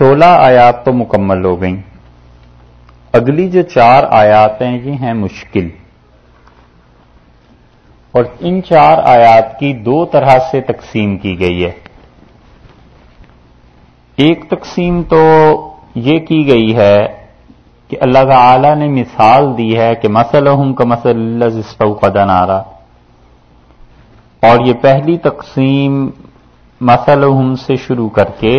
سولہ آیات تو مکمل ہو گئیں۔ اگلی جو چار آیات ہیں یہ ہیں مشکل۔ اور ان چار آیات کی دو طرح سے تقسیم کی گئی ہے۔ ایک تقسیم تو یہ کی گئی ہے کہ اللہ تعالی نے مثال دی ہے کہ مسل ہوں کا مسل اللہ قدن آ رہا اور یہ پہلی تقسیم مسل سے شروع کر کے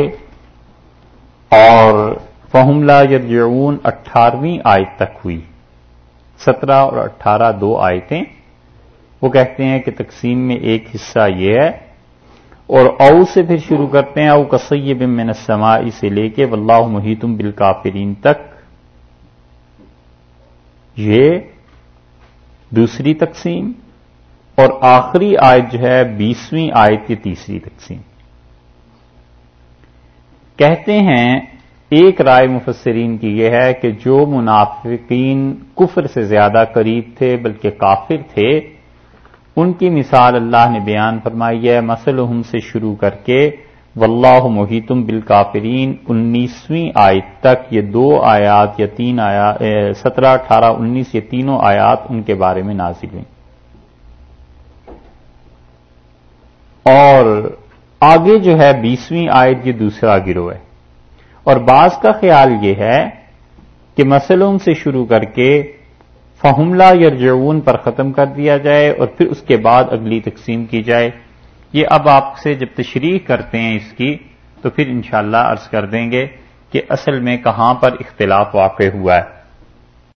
فہم لا یرجعون اٹھارہویں آیت تک ہوئی۔ سترہ اور اٹھارہ دو آیتیں۔ وہ کہتے ہیں کہ تقسیم میں ایک حصہ یہ ہے اور او سے پھر شروع کرتے ہیں، او کسیب من السماء سے لے کے واللہ محیطم بالکافرین تک۔ یہ دوسری تقسیم اور آخری آیت جو ہے بیسویں آیت کی تیسری تقسیم۔ کہتے ہیں ایک رائے مفسرین کی یہ ہے کہ جو منافقین کفر سے زیادہ قریب تھے بلکہ کافر تھے، ان کی مثال اللہ نے بیان فرمائی ہے مسلحم سے شروع کر کے، واللہ محیطم بالکافرین، انیسویں آیت تک یہ دو آیات یا تین آیات سترہ، اٹھارہ، انیس، یہ تینوں آیات ان کے بارے میں نازل ہوئی اور آگے جو ہے بیسویں آیت یہ دوسرا گروہ ہے۔ اور بعض کا خیال یہ ہے کہ مسلوں سے شروع کر کے فہملہ یرجعون پر ختم کر دیا جائے اور پھر اس کے بعد اگلی تقسیم کی جائے۔ یہ اب آپ سے جب تشریح کرتے ہیں اس کی، تو پھر انشاءاللہ عرض کر دیں گے کہ اصل میں کہاں پر اختلاف واقع ہوا ہے۔